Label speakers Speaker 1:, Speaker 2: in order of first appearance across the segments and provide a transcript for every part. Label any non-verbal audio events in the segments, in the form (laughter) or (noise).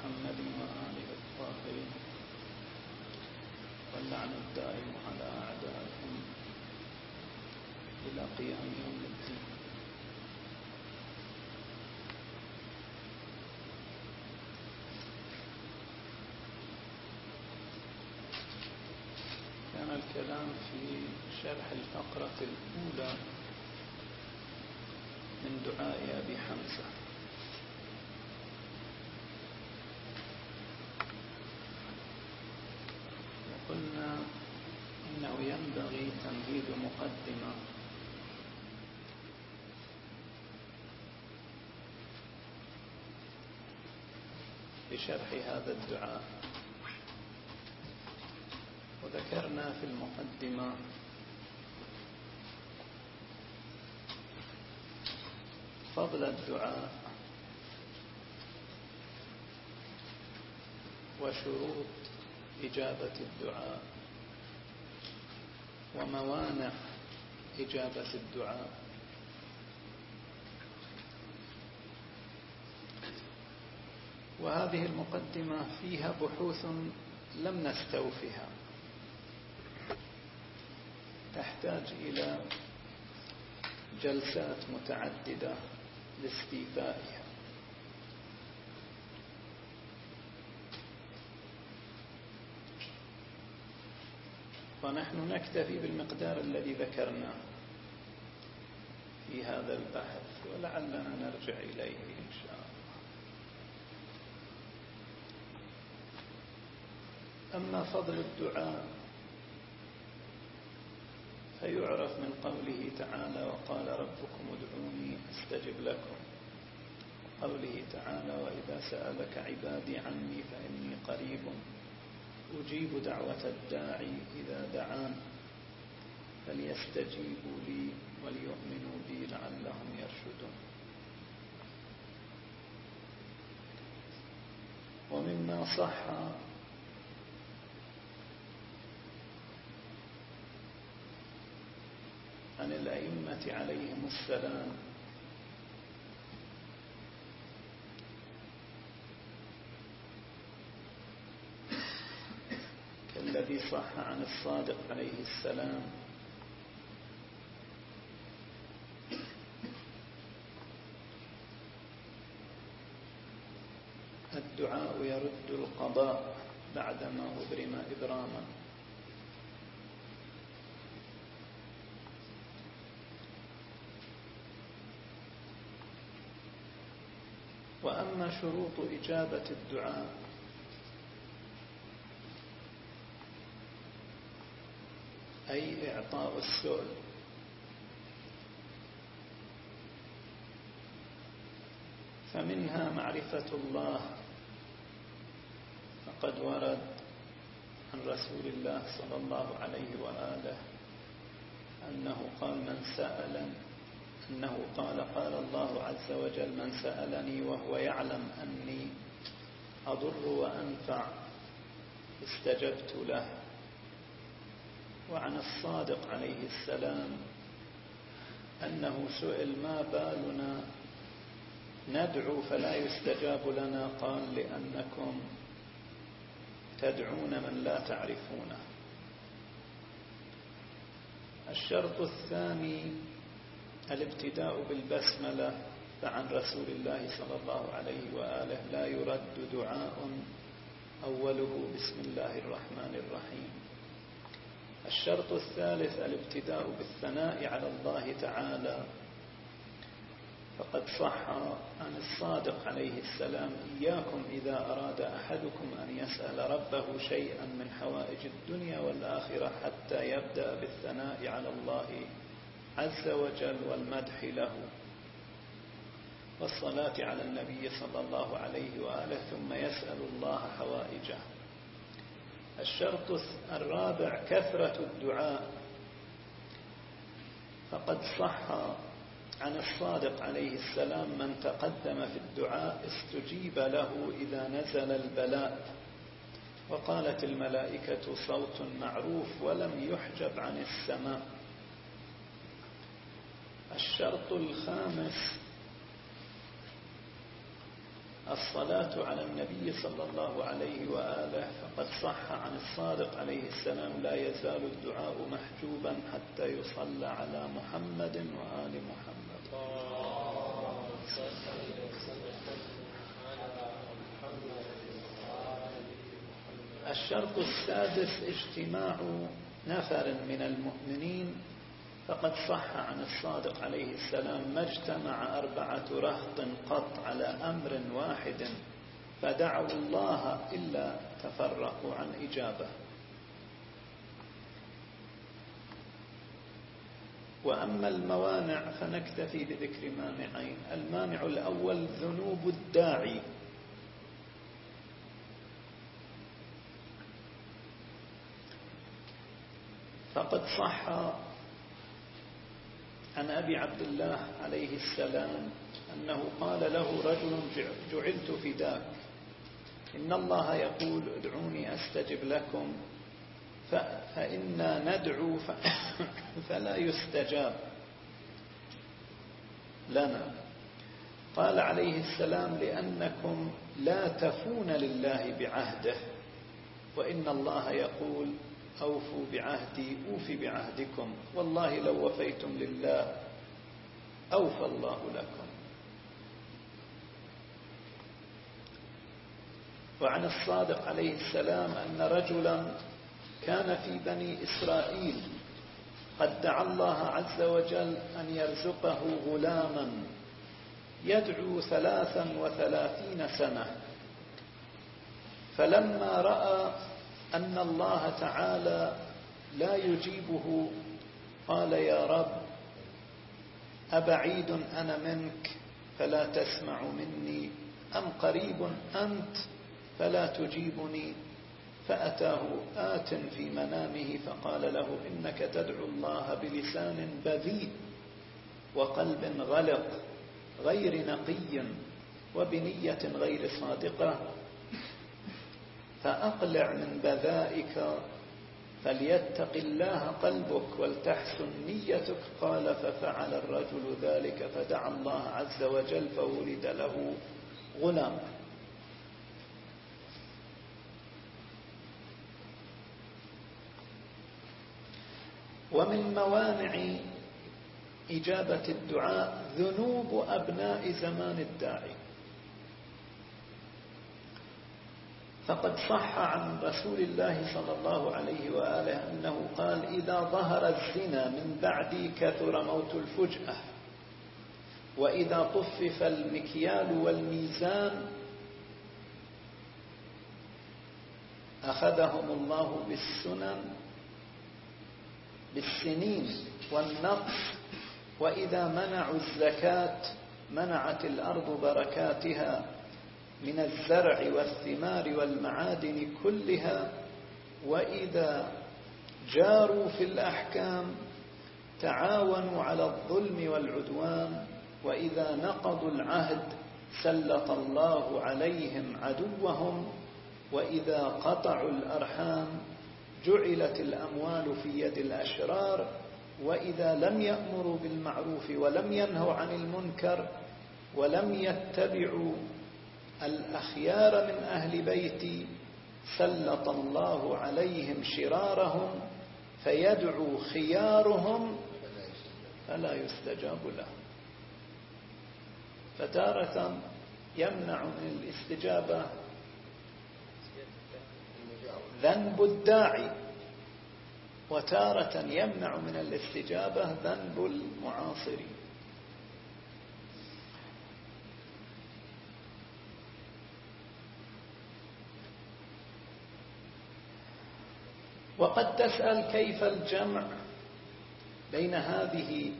Speaker 1: محمد وآله الطاهرين. واللعن الدائم على أعدائهم. إلى قيام يوم الدين. كان الكلام في شرح الفقرة الأولى من دعاء أبي حمزة. وقلنا إنه ينبغي تمهيد مقدمة. لشرح هذا الدعاء. وذكرنا في المقدمة فضل الدعاء. وشروط إجابة الدعاء. وموانع إجابة الدعاء. وهذه المقدمة فيها بحوث لم نستوفها. تحتاج إلى جلسات متعددة. لاستيفائها. ونحن نكتفي بالمقدار الذي ذكرناه في هذا البحث ولعلنا نرجع إليه إن شاء الله. أما فضل الدعاء فيعرف من قوله تعالى وقال ربكم ادعوني استجب لكم. قوله تعالى وإذا سألك عبادي عني فإني قريب أجيب دعوة الداعي إذا دعان. فليستجيبوا لي وليؤمنوا بي لعلهم يرشدون. ومما صح عن الأئمة عليهم السلام صح عن الصادق عليه السلام. الدعاء يرد القضاء بعدما أبرم إبراما. وأما شروط إجابة الدعاء أي إعطاء السؤل. فمنها معرفة الله. فقد ورد عن رسول الله صلى الله عليه وآله أنه قال من سأل أنه قال قال الله عز وجل من سألني وهو يعلم أني أضر وأنفع استجبت له. وعن الصادق عليه السلام أنه سئل ما بالنا؟ ندعو فلا يستجاب لنا قال لأنكم تدعون من لا تعرفونه. الشرط الثاني الابتداء بالبسملة فعن رسول الله صلى الله عليه وآله لا يرد دعاء أوله بسم الله الرحمن الرحيم. الشرط الثالث الابتداء بالثناء على الله تعالى. فقد صح عن الصادق عليه السلام إياكم إذا أراد أحدكم أن يسأل ربه شيئا من حوائج الدنيا والآخرة حتى يبدأ بالثناء على الله عز وجل والمدح له. والصلاة على النبي صلى الله عليه وآله ثم يسأل الله حوائجه. الشرط الرابع كثرة الدعاء. فقد صح عن الصادق عليه السلام من تقدم في الدعاء استجيب له إذا نزل البلاء. وقالت الملائكة صوت معروف ولم يحجب عن السماء. الشرط الخامس الصلاة على النبي صلى الله عليه وآله فقد صح عن الصادق عليه السلام لا يزال الدعاء محجوبا حتى يصلى على محمد وآل محمد. الشرط السادس اجتماع نفر من المؤمنين فقد صح عن الصادق عليه السلام ما اجتمع أربعة رهط قط على أمر واحد فدعوا الله إلا تفرقوا عن إجابة. وأما الموانع فنكتفي بذكر مانعين. المانع الأول ذنوب الداعي. فقد صح عن أبي عبد الله عليه السلام أنه قال له رجل جعلت فداك. إن الله يقول ادعوني أستجب لكم. فإنا ندعو (coughs) فلا يستجاب. لنا قال عليه السلام لأنكم لا تفون لله بعهده. وإن الله يقول أوفوا بعهدي أوف بعهدكم. والله لو وفيتم لله أوفى الله لكم. وعن الصادق عليه السلام أن رجلا كان في بني إسرائيل قد دعا الله عز وجل أن يرزقه غلاما يدعو ثلاثا وثلاثين سنة. فلما رأى أن الله تعالى لا يجيبه. قال يا رب أبعيد أنا منك فلا تسمع مني أم قريب أنت فلا تجيبني. فأتاه آت في منامه فقال له إنك تدعو الله بلسان بذيء وقلب غلق غير نقي وبنية غير صادقة. فأقلع من بذائك فليتق الله قلبك ولتحسن نيتك. قال ففعل الرجل ذلك فدعا الله عز وجل فولد له غلام. ومن موانع إجابة الدعاء ذنوب أبناء زمان الداعي. فقد صح عن رسول الله صلى الله عليه وآله أنه قال إذا ظهر الزنا من بعدي كثر موت الفجأة وإذا طفف المكيال والميزان أخذهم الله بالسنن بالسنين والنقص وإذا منعوا الزكاة منعت الأرض بركاتها من الزرع والثمار والمعادن كلها وإذا جاروا في الأحكام تعاونوا على الظلم والعدوان وإذا نقضوا العهد سلط الله عليهم عدوهم وإذا قطعوا الأرحام جعلت الأموال في يد الأشرار وإذا لم يأمروا بالمعروف ولم ينهوا عن المنكر ولم يتبعوا الأخيار من أهل بيتي سلط الله عليهم شرارهم فيدعو خيارهم فلا يستجاب لهم. فتارة يمنع من الاستجابة ذنب الداعي وتارة يمنع من الاستجابة ذنب المعاصرين. وقد تسأل كيف الجمع بين هذه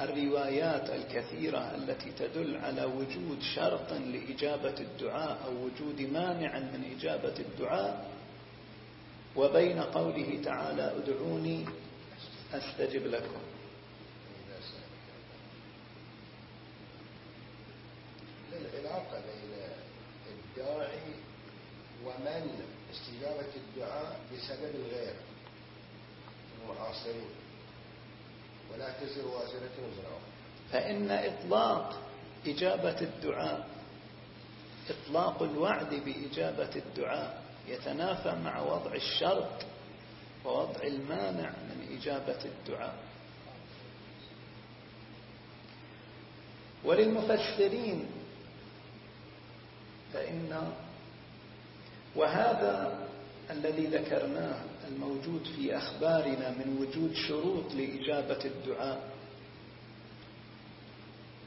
Speaker 1: الروايات الكثيرة التي تدل على وجود شرط لإجابة الدعاء أو وجود مانع من إجابة الدعاء وبين قوله تعالى ادعوني أستجب لكم
Speaker 2: العلاقة بين الداعي ومن استجابة الدعاء بسبب الغير المعاصرين ولا تزر وازرة وزر.
Speaker 1: فإن إطلاق إجابة الدعاء إطلاق الوعد بإجابة الدعاء يتنافى مع وضع الشرط ووضع المانع من إجابة الدعاء. وللمفسرين فإن وهذا الذي ذكرناه الموجود في أخبارنا من وجود شروط لإجابة الدعاء.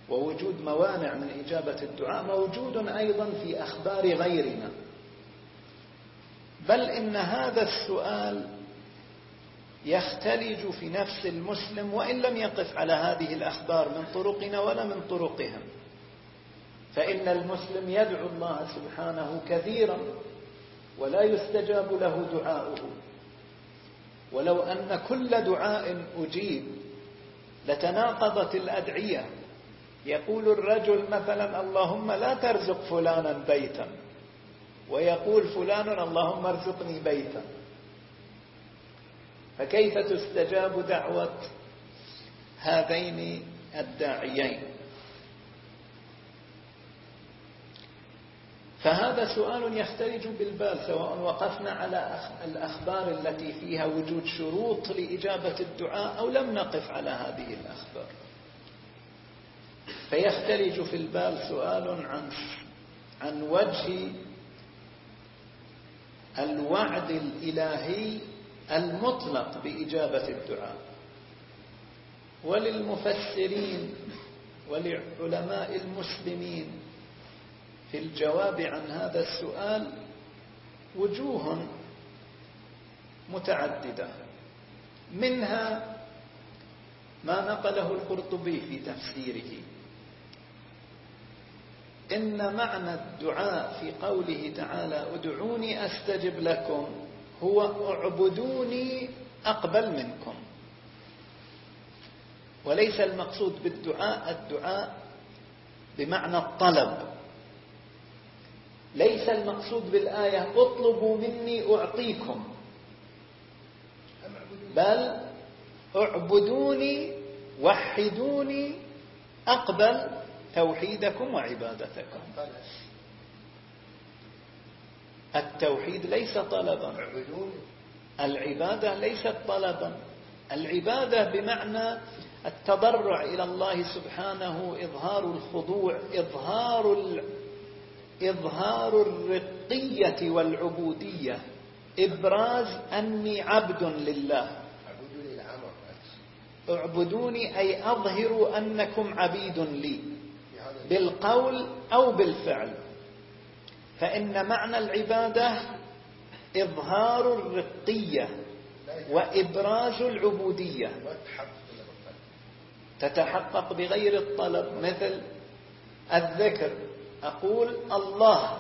Speaker 1: ووجود موانع من إجابة الدعاء موجود أيضا في أخبار غيرنا. بل إن هذا السؤال يختلج في نفس المسلم وإن لم يقف على هذه الأخبار من طرقنا ولا من طرقهم. فإن المسلم يدعو الله سبحانه كثيرا ولا يستجاب له دعاؤه. ولو أن كل دعاء أجيب لتناقضت الأدعية. يقول الرجل مثلا اللهم لا ترزق فلانا بيتا. ويقول فلان اللهم ارزقني بيتا. فكيف تستجاب دعوة هذين الداعيين؟ فهذا سؤال يختلج بالبال سواء وقفنا على الأخبار التي فيها وجود شروط لإجابة الدعاء أو لم نقف على هذه الأخبار. فيختلج في البال سؤال عن عن وجه الوعد الإلهي المطلق بإجابة الدعاء. وللمفسرين ولعلماء المسلمين في الجواب عن هذا السؤال وجوه متعددة. منها ما نقله القرطبي في تفسيره. إن معنى الدعاء في قوله تعالى أدعوني أستجب لكم هو أعبدوني أقبل منكم وليس المقصود بالدعاء الدعاء بمعنى الطلب. ليس المقصود بالآية اطلبوا مني أعطيكم. بل اعبدوني وحدوني أقبل توحيدكم وعبادتكم. التوحيد ليس طلبا. العبادة ليست طلبا. العبادة بمعنى التضرع إلى الله سبحانه إظهار الخضوع إظهار إظهار الرقية والعبودية. إبراز أني عبد لله. أعبدوني أي أظهروا أنكم عبيد لي. بالقول أو بالفعل. فإن معنى العبادة إظهار الرقية وإبراز العبودية. تتحقق بغير الطلب. مثل الذكر. أقول الله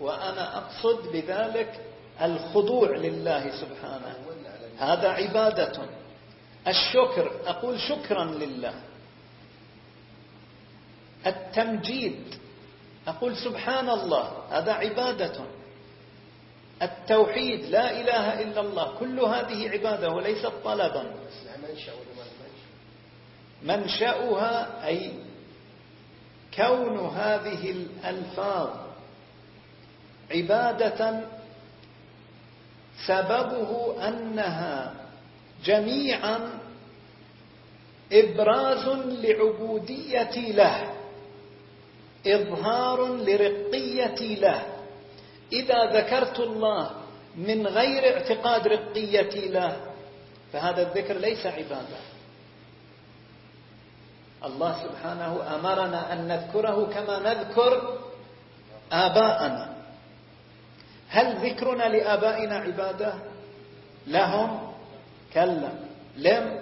Speaker 1: وأنا أقصد بذلك الخضوع لله سبحانه. هذا عبادة. الشكر أقول شكرا لله. التمجيد أقول سبحان الله هذا عبادة. التوحيد لا إله إلا الله كل هذه عبادة وليست طلبا. منشأها أي كون هذه الألفاظ عبادة سببه أنها جميعا إبراز لعبودية له إظهار لرقيتي له. إذا ذكرت الله من غير اعتقاد رقيتي له فهذا الذكر ليس عبادة. الله سبحانه أمرنا أن نذكره كما نذكر آباءنا. هل ذكرنا لآبائنا عبادة؟ لهم. كلا. لم.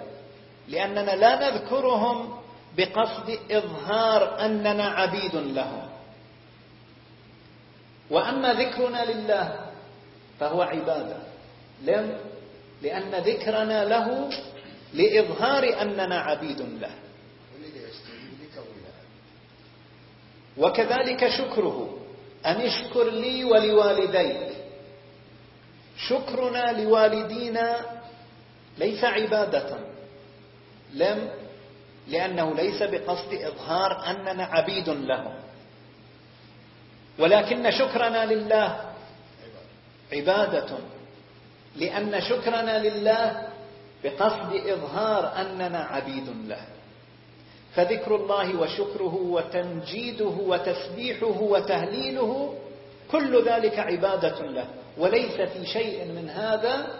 Speaker 1: لأننا لا نذكرهم بقصد إظهار أننا عبيد لهم. وأما ذكرنا لله فهو عبادة. لم. لأن ذكرنا له لإظهار أننا عبيد له. وكذلك شكره. أن اشكر لي ولوالديك؟ شكرنا لوالدينا ليس عبادة. لم لأنه ليس بقصد إظهار أننا عبيد لهم ولكن شكرنا لله. عبادة. لأن شكرنا لله بقصد إظهار أننا عبيد له. فذكر الله وشكره وتمجيده وتسبيحه وتهليله كل ذلك عبادة له وليس في شيء من هذا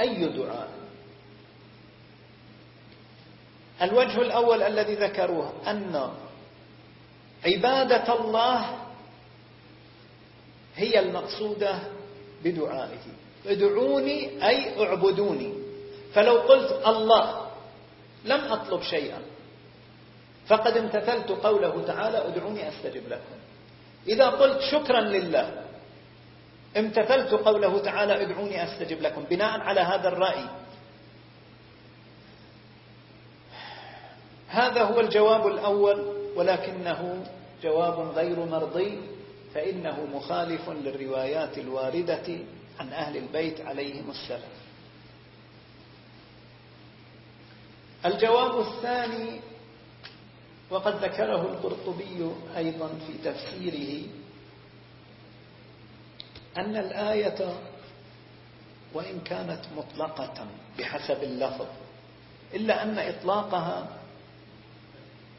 Speaker 1: أي دعاء. الوجه الأول الذي ذكروه أن عبادة الله هي المقصودة بدعائه. ادعوني أي اعبدوني. فلو قلت الله لم أطلب شيئا. فقد امتثلت قوله تعالى ادعوني أستجب لكم. إذا قلت شكرا لله امتثلت قوله تعالى ادعوني أستجب لكم بناء على هذا الرأي. هذا هو الجواب الأول ولكنه جواب غير مرضي فإنه مخالف للروايات الواردة عن أهل البيت عليهم السلام. الجواب الثاني وقد ذكره القرطبي أيضا في تفسيره أن الآية وإن كانت مطلقة بحسب اللفظ إلا أن إطلاقها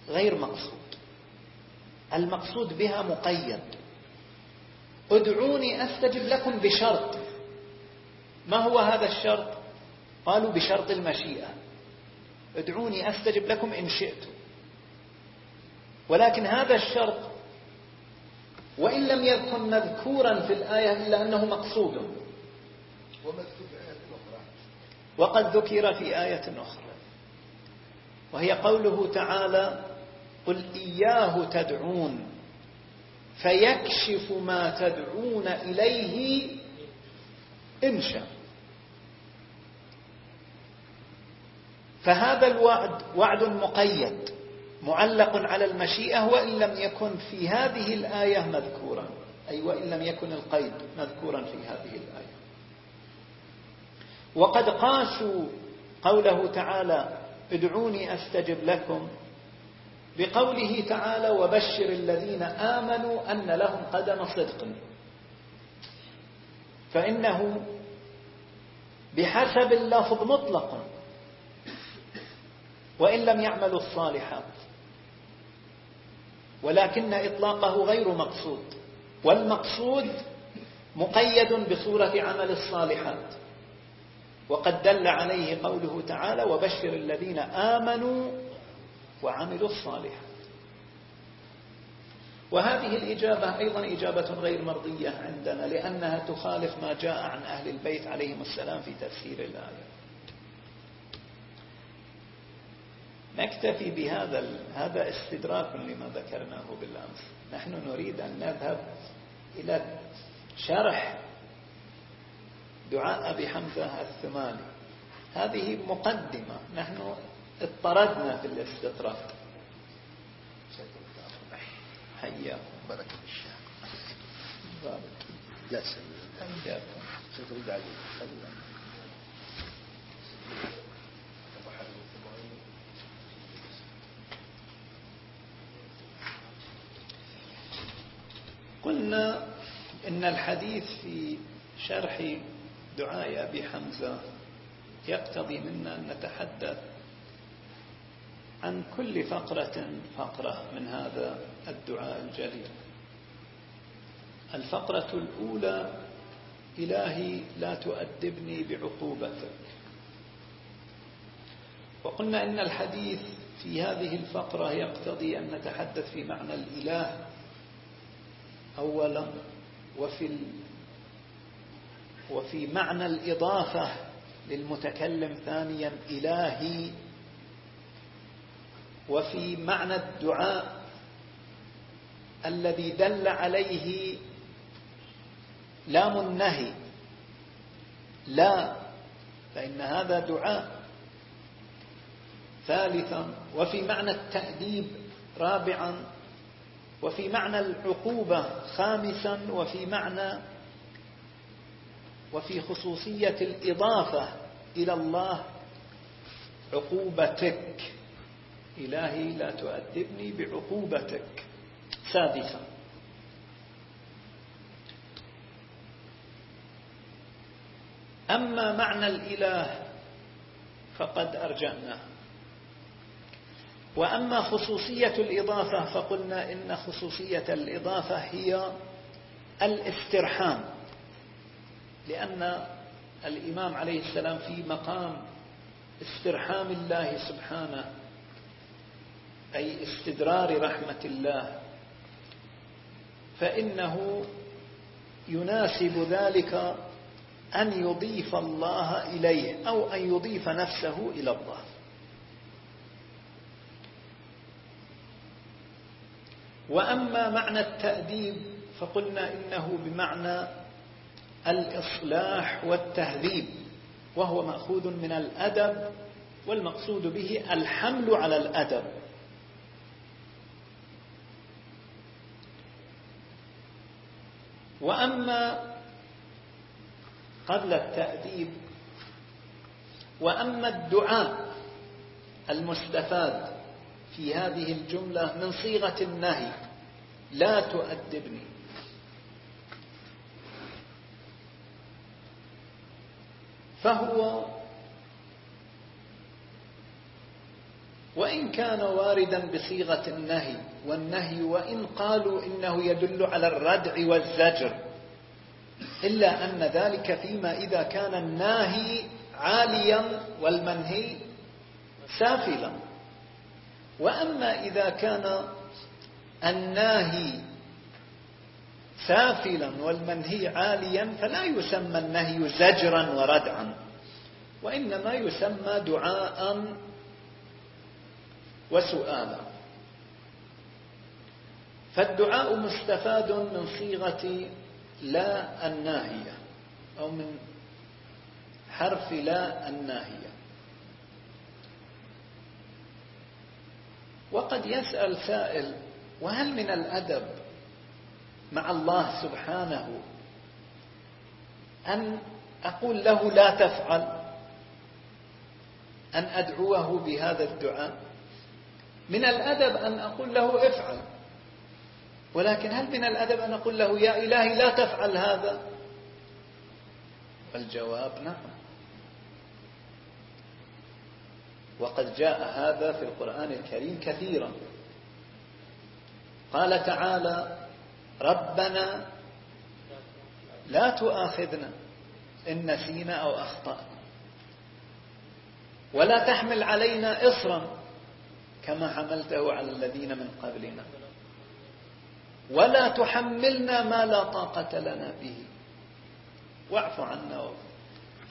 Speaker 1: غير مقصود. المقصود بها مقيد. ادعوني أستجب لكم بشرط. ما هو هذا الشرط؟ قالوا بشرط المشيئة. ادعوني أستجب لكم إن شئتم. ولكن هذا الشرط وإن لم يكن مذكورا في الآية إلا أنه مقصود. وقد ذكر في آية أخرى. وهي قوله تعالى قل إياه تدعون فيكشف ما تدعون إليه إن شاء. فهذا الوعد وعد مقيد. معلق على المشيئة وإن لم يكن في هذه الآية مذكورا. أي وإن لم يكن القيد مذكورا في هذه الآية. وقد قاسوا قوله تعالى ادعوني أستجب لكم. بقوله تعالى وبشر الذين آمنوا أن لهم قدم صدق. فإنه بحسب اللفظ مطلق. وإن لم يعملوا الصالحات. ولكن إطلاقه غير مقصود والمقصود مقيد بصورة عمل الصالحات. وقد دل عليه قوله تعالى وبشر الذين آمنوا وعملوا الصالحات. وهذه الإجابة أيضا إجابة غير مرضية عندنا لأنها تخالف ما جاء عن أهل البيت عليهم السلام في تفسير الآية. نكتفي بهذا هذا استدراك لما ذكرناه بالأمس. نحن نريد أن نذهب إلى شرح دعاء أبي حمزة الثماني. هذه مقدمة. نحن اضطردنا في الاستطراد حياكم.
Speaker 2: بركة الشيخ
Speaker 1: بارك.
Speaker 2: لا سلام
Speaker 1: حياكم.
Speaker 2: شكرا عليك
Speaker 1: قلنا إن الحديث في شرح دعاء أبي حمزة يقتضي منا أن نتحدث عن كل فقرة فقرة من هذا الدعاء الجليل. الفقرة الأولى إلهي لا تؤدبني بعقوبتك. وقلنا إن الحديث في هذه الفقرة يقتضي أن نتحدث في معنى الإله أولا وفي. وفي معنى الإضافة للمتكلم ثانيا إلهي وفي معنى الدعاء الذي دل عليه لام النهي لا فإن هذا دعاء ثالثا وفي معنى التأديب رابعا وفي معنى العقوبة خامسا وفي معنى وفي خصوصية الإضافة إلى الله عقوبتك. إلهي لا تؤدبني بعقوبتك. سادسا. أما معنى الإله فقد أرجعناه وأما خصوصية الإضافة فقلنا إن خصوصية الإضافة هي الاسترحام لأن الإمام عليه السلام في مقام استرحام الله سبحانه أي استدرار رحمة الله فإنه يناسب ذلك أن يضيف الله إليه أو أن يضيف نفسه إلى الله. وأما معنى التأديب فقلنا إنه بمعنى الإصلاح والتهذيب وهو مأخوذ من الأدب والمقصود به الحمل على الأدب. وأما قبل التأديب وأما الدعاء المستفاد في هذه الجملة من صيغة النهي. لا تؤدبني. فهو وإن كان واردا بصيغة النهي والنهي وإن قالوا إنه يدل على الردع والزجر إلا أن ذلك فيما إذا كان الناهي عاليا والمنهي سافلا. وأما إذا كان الناهي سافلا والمنهي عاليا فلا يسمى النهي زجرا وردعا وإنما يسمى دعاء وسؤالا. فالدعاء مستفاد من صيغة لا الناهية أو من حرف لا الناهية. وقد يسأل سائل وهل من الأدب مع الله سبحانه أن أقول له لا تفعل أن أدعوه بهذا الدعاء؟ من الأدب أن أقول له افعل ولكن هل من الأدب أن أقول له يا إلهي لا تفعل هذا؟ الجواب نعم. وقد جاء هذا في القرآن الكريم كثيرا. قال تعالى ربنا لا تؤاخذنا إن نسينا أو أخطأنا. ولا تحمل علينا إصرا كما حملته على الذين من قبلنا. ولا تحملنا ما لا طاقة لنا به. واعف عنا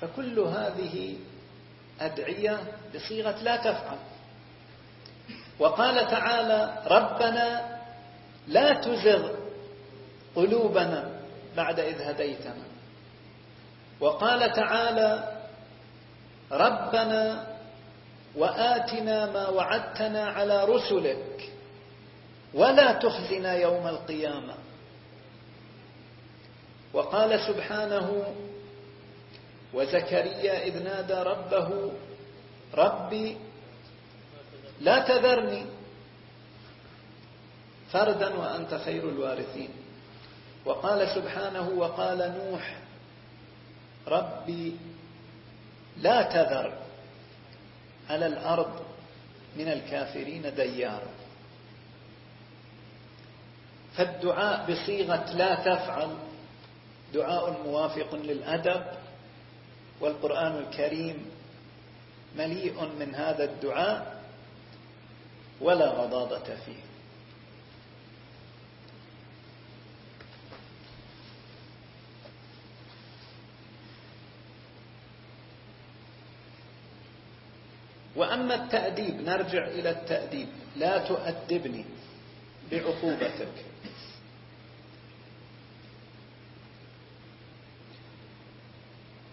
Speaker 1: فكل هذه أدعية بصيغة لا تفعل. وقال تعالى ربنا لا تزغ قلوبنا بعد إذ هديتنا. وقال تعالى ربنا وآتنا ما وعدتنا على رسلك ولا تخزنا يوم القيامة. وقال سبحانه وزكريا إذ نادى ربه ربي لا تذرني فردا وأنت خير الوارثين. وقال سبحانه وقال نوح ربي لا تذر على الأرض من الكافرين ديارا فالدعاء بصيغة لا تفعل دعاء موافق للأدب والقرآن الكريم مليء من هذا الدعاء ولا غضاضة فيه. وأما التأديب نرجع إلى التأديب. لا تؤدبني بعقوبتك.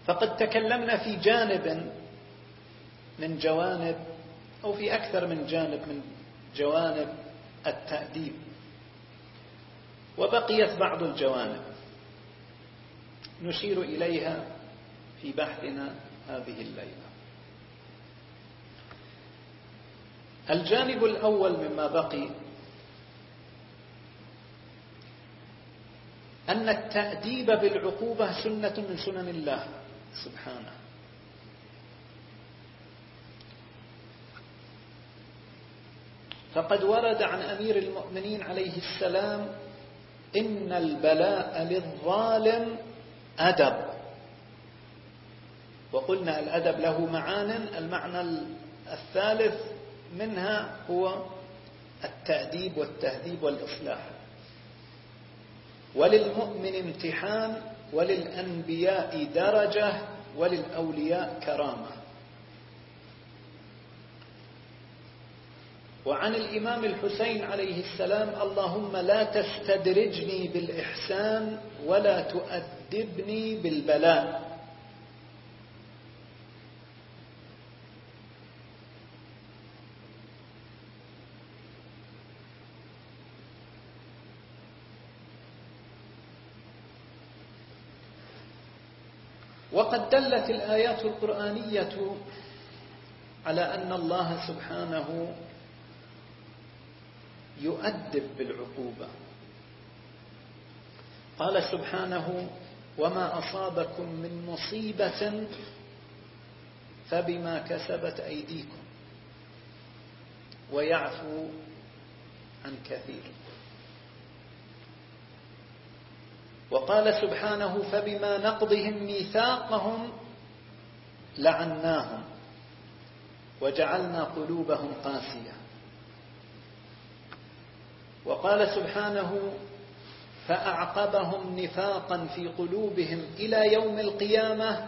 Speaker 1: فقد تكلمنا في جانب من جوانب أو في أكثر من جانب من جوانب التأديب. وبقيت بعض الجوانب. نشير إليها في بحثنا هذه الليلة. الجانب الأول مما بقي أن التأديب بالعقوبة سنة من سنن الله. سبحانه. فقد ورد عن أمير المؤمنين عليه السلام إن البلاء للظالم أدب. وقلنا الأدب له معان المعنى الثالث منها هو التأديب والتهذيب والإصلاح. وللمؤمن امتحان وللأنبياء درجة وللأولياء كرامة. وعن الإمام الحسين عليه السلام اللهم لا تستدرجني بالإحسان ولا تؤدبني بالبلاء. وقد دلت الآيات القرآنية على أن الله سبحانه يؤدب بالعقوبة. قال سبحانه وما أصابكم من مصيبة فبما كسبت أيديكم ويعفو عن كثير. وقال سبحانه فبما نقضهم ميثاقهم لعناهم وجعلنا قلوبهم قاسية. وقال سبحانه فأعقبهم نفاقا في قلوبهم إلى يوم القيامة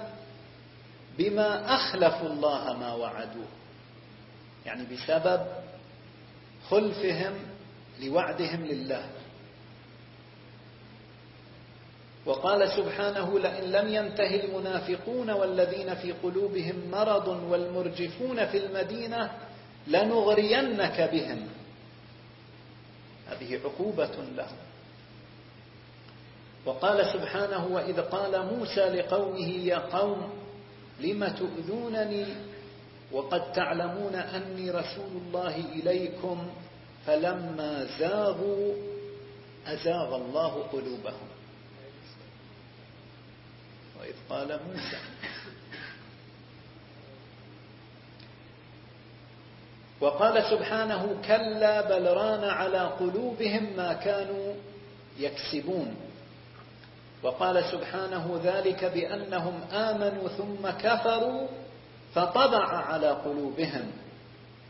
Speaker 1: بما أخلفوا الله ما وعدوه يعني بسبب خلفهم لوعدهم لله. وقال سبحانه لئن لم ينته المنافقون والذين في قلوبهم مرض والمرجفون في المدينة لنغرينك بهم. هذه عقوبة لهم. وقال سبحانه وإذ قال موسى لقومه يا قوم لم تؤذونني؟ وقد تعلمون أني رسول الله إليكم. فلما زاغوا أزاغ الله قلوبهم. وإذ قال موسى. وقال سبحانه كلا بل ران على قلوبهم ما كانوا يكسبون. وقال سبحانه ذلك بأنهم آمنوا ثم كفروا فطبع على قلوبهم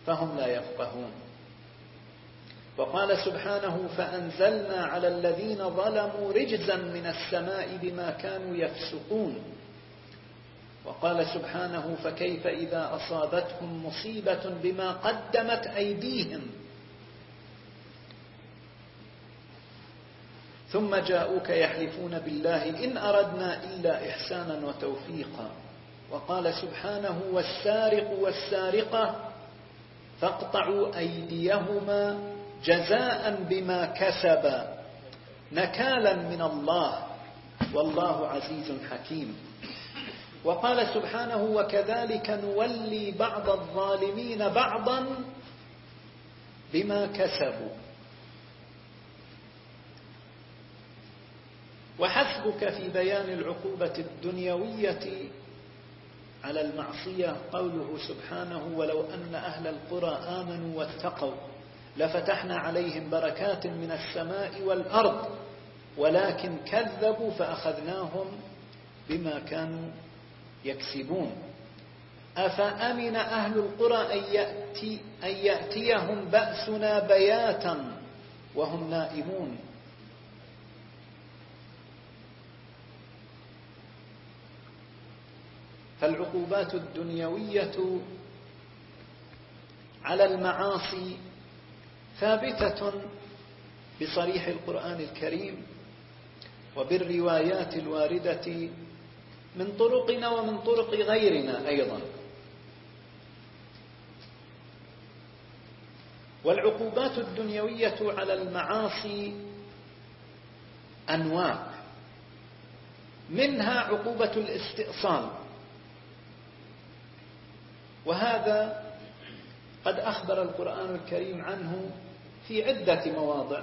Speaker 1: فهم لا يفقهون. وقال سبحانه فأنزلنا على الذين ظلموا رجزا من السماء بما كانوا يفسقون. وقال سبحانه فكيف إذا أصابتهم مصيبة بما قدمت أيديهم؟ ثم جاءوك يحلفون بالله إن أردنا إلا إحسانا وتوفيقا. وقال سبحانه والسارق والسارقة فاقطعوا أيديهما جزاء بما كسبا نكالا من الله. والله عزيز حكيم. وقال سبحانه وكذلك نولي بعض الظالمين بعضا بما كسبوا. وحسبك في بيان العقوبة الدنيوية على المعصية قوله سبحانه ولو أن أهل القرى آمنوا واتقوا لفتحنا عليهم بركات من السماء والأرض ولكن كذبوا فأخذناهم بما كانوا يكسبون. أفأمن أهل القرى أن, يأتي أن يأتيهم بأسنا بياتا وهم نائمون؟ فالعقوبات الدنيوية على المعاصي ثابتة بصريح القرآن الكريم وبالروايات الواردة من طرقنا ومن طرق غيرنا أيضا. والعقوبات الدنيوية على المعاصي أنواع منها عقوبة الاستئصال. وهذا قد أخبر القرآن الكريم عنه في عدة مواضع.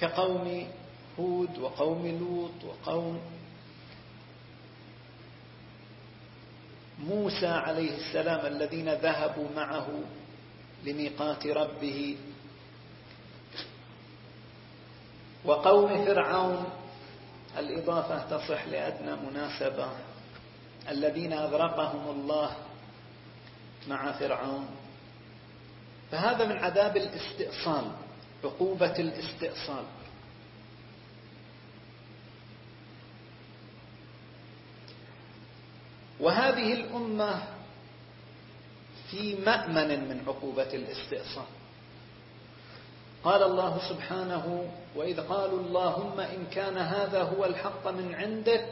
Speaker 1: كقوم
Speaker 3: هود وقوم لوط وقوم موسى عليه السلام الذين ذهبوا معه لميقات ربه وقوم فرعون. الإضافة تصح لأدنى مناسبة. الذين أغرقهم الله مع فرعون. فهذا من عذاب الاستئصال عقوبة الاستئصال. وهذه الأمة في مأمن من عقوبة الاستئصال. قال الله سبحانه وإذ قالوا اللهم إن كان هذا هو الحق من عندك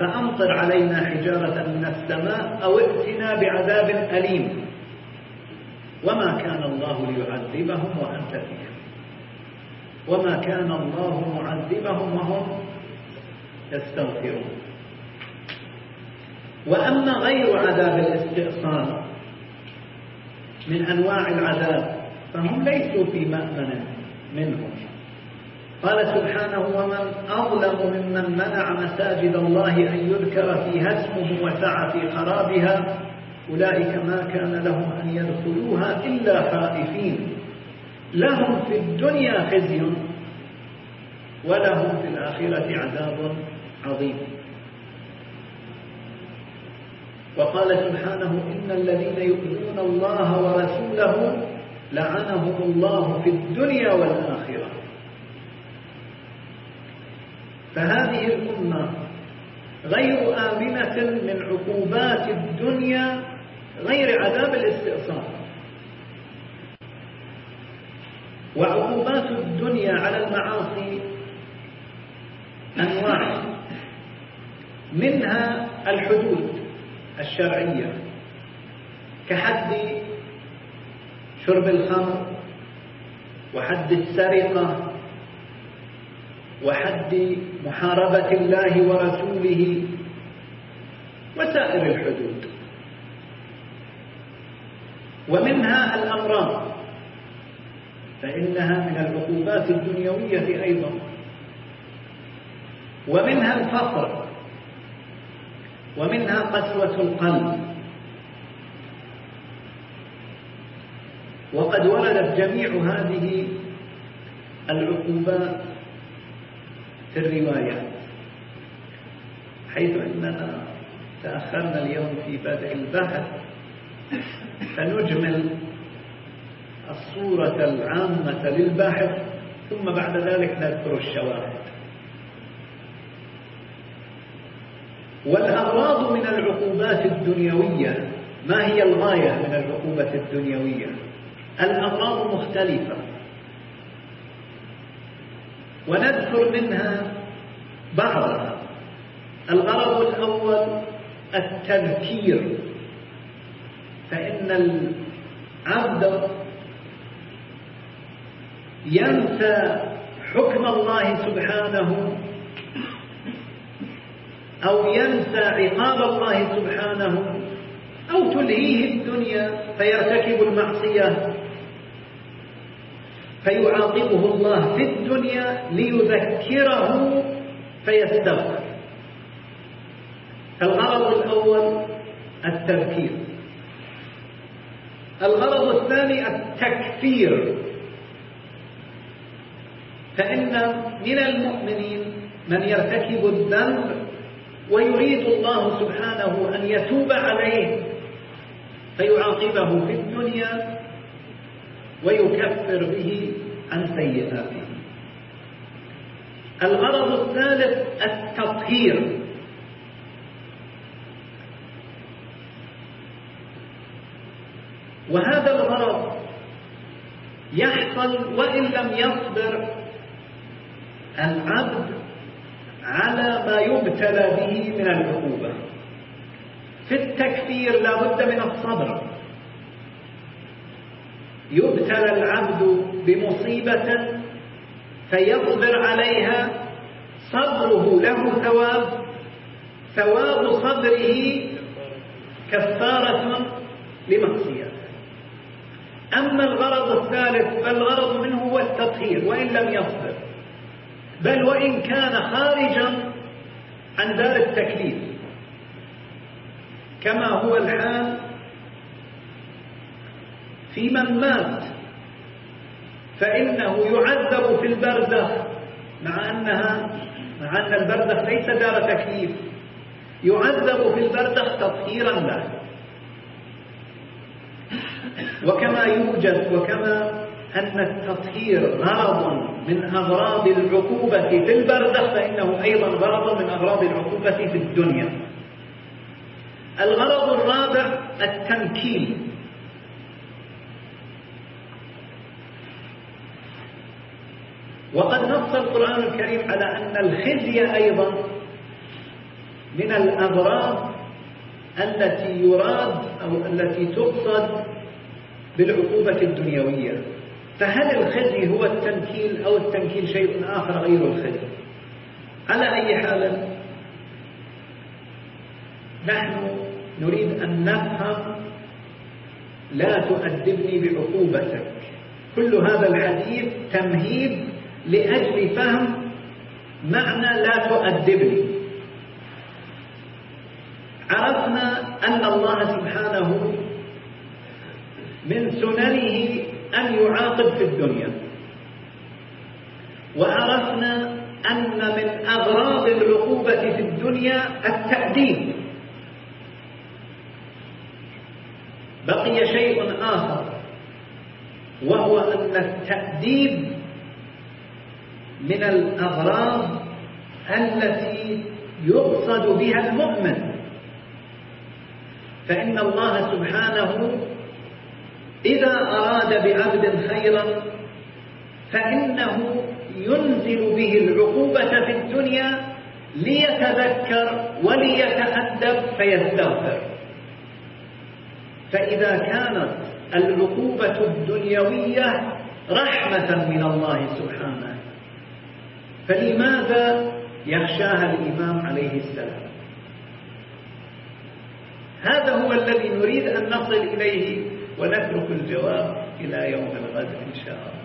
Speaker 1: فأمطر علينا حجارة من السماء أو ائتنا بعذاب أليم. وما كان الله ليعذبهم وأنت فيهم. وما كان الله معذبهم وهم يستغفرون. وأما غير عذاب الاستئصال من أنواع العذاب فهم ليسوا في مأمن منهم. قال سبحانه ومن أظلم ممن منع مساجد الله أن يذكر فيها اسمه وسعى في خرابها أولئك ما كان لهم أن يدخلوها إلا خائفين. لهم في الدنيا خزي ولهم في الآخرة عذاب عظيم. وقال سبحانه إن الذين يؤذون الله ورسوله لعنهم الله في الدنيا والآخرة. فهذه الأمة غير آمنة من عقوبات الدنيا غير عذاب الاستئصال. وعقوبات الدنيا على المعاصي أنواع. منها الحدود الشرعية كحد شرب الخمر وحد السرقة وحد محاربة الله ورسوله وسائر الحدود. ومنها الأمراض. فإنها من العقوبات الدنيوية أيضا. ومنها الفقر. ومنها قسوة القلب. وقد وردت جميع هذه العقوبات في الروايات حيث أننا تأخرنا اليوم في بدء البحث فنجمل الصورة العامة للباحث ثم بعد ذلك نذكر الشواهد. والأغراض من العقوبات الدنيوية ما هي الغاية من العقوبة الدنيوية؟ الأغراض مختلفة. ونذكر منها بعضها. الغرض الأول التذكير فإن العبد ينسى حكم الله سبحانه أو ينسى عقاب الله سبحانه أو تلهيه الدنيا فيرتكب المعصية فيعاقبه الله في الدنيا ليذكره فيستغفر. الغرض الأول التذكير. الغرض الثاني التكفير. فإن من المؤمنين من يرتكب الذنب ويريد الله سبحانه أن يتوب عليه فيعاقبه في الدنيا ويكفر به عن سيئاته. الغرض الثالث التطهير وهذا الغرض يحصل وإن لم يصبر العبد على ما يبتلى به من العقوبة. في التكفير لا بد من الصبر. يبتلى العبد بمصيبة فيصبر عليها. صبره له ثواب. ثواب صبره كفارة لمعصيته أما الغرض الثالث فالغرض منه هو التطهير وإن لم يصبر. بل وإن كان خارجا عن دار التكليف. كما هو الحال في من مات. فإنه يعذب في البرزخ مع أنها مع أن البرزخ ليس دار تكليف. يعذب في البرزخ تطهيرا له. وكما يوجد وكما أن التطهير غرض من أغراض العقوبة في البرزخ فإنه أيضا غرض من أغراض العقوبة في الدنيا. الغرض الرابع التمكين. وقد نص القرآن الكريم على أن الخزي أيضا من الأغراض التي يراد أو التي تقصد بالعقوبة الدنيوية. فهل الخزي هو التنكيل أو التنكيل شيء آخر غير الخزي؟ على أي حال نحن نريد أن نفهم لا تؤدبني بعقوبتك. كل هذا الحديث تمهيد لأجل فهم معنى لا تؤدبني. عرفنا أن الله سبحانه من سننه أن يعاقب في الدنيا. وعرفنا أن من أغراض العقوبة في الدنيا التأديب. بقي شيء آخر وهو أن التأديب من الأغراض التي يقصد بها المؤمن. فإن الله سبحانه إذا أراد بعبد خيرا فإنه ينزل به العقوبة في الدنيا ليتذكر وليتأدب فيستغفر. فإذا كانت العقوبة الدنيوية رحمة من الله سبحانه فلماذا يخشاها الإمام عليه السلام؟ هذا هو الذي نريد أن نصل إليه. ونترك الجواب إلى يوم الغد إن شاء الله.